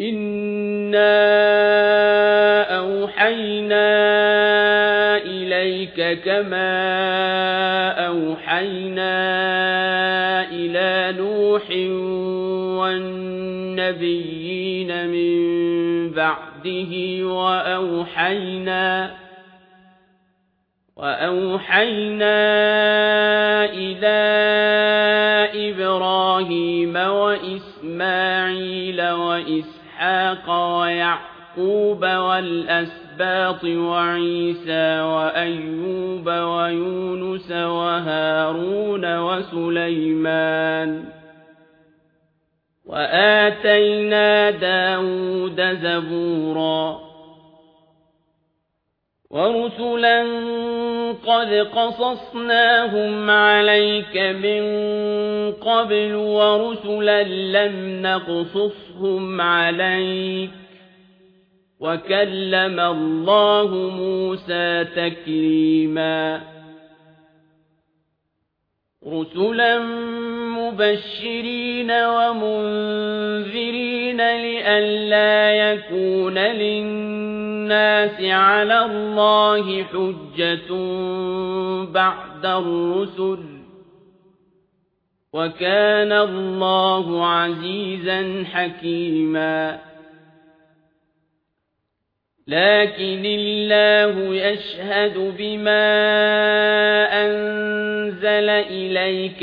إِنَّا أَوْحَيْنَا إِلَيْكَ كَمَا أَوْحَيْنَا إِلَى نُوحٍ وَالنَّبِيِّينَ مِن بَعْدِهِ وَأَوْحَيْنَا وَأَوْحَيْنَا إِلَى إِبْرَاهِيمَ وَإِسْمَاعِيلَ وَإِسْحَاقَ وَيَعْقُوبَ وَالْأَسْبَاطِ وَعِيسَى وَأَيُّوبَ وَيُونُسَ وَهَارُونَ وَسُلَيْمَانَ وَآتَيْنَا دَاوُودَ زَبُورًا وَرُسُلًا قَدْ قَصَصْنَاهُمْ عَلَيْكَ مِنْ قَبْلُ وَرُسُلًا لَمْ نَقْصُصْهُمْ عَلَيْكَ وَكَلَّمَ اللَّهُ مُوسَى تَكْلِيمًا رُسُلًا مُبَشِّرِينَ وَمُنذِرِينَ لِئَلَّا يَكُونَ لِلنَّاسِ عَلَى اللَّهِ حُجَّةٌ بَعْدَ الرُّسُلِ وَكَانَ اللَّهُ عَزِيزًا حَكِيمًا. لكن الله يشهد بما أنزل إليك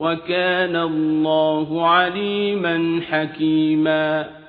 وَكَانَ اللَّهُ عَلِيمًا حَكِيمًا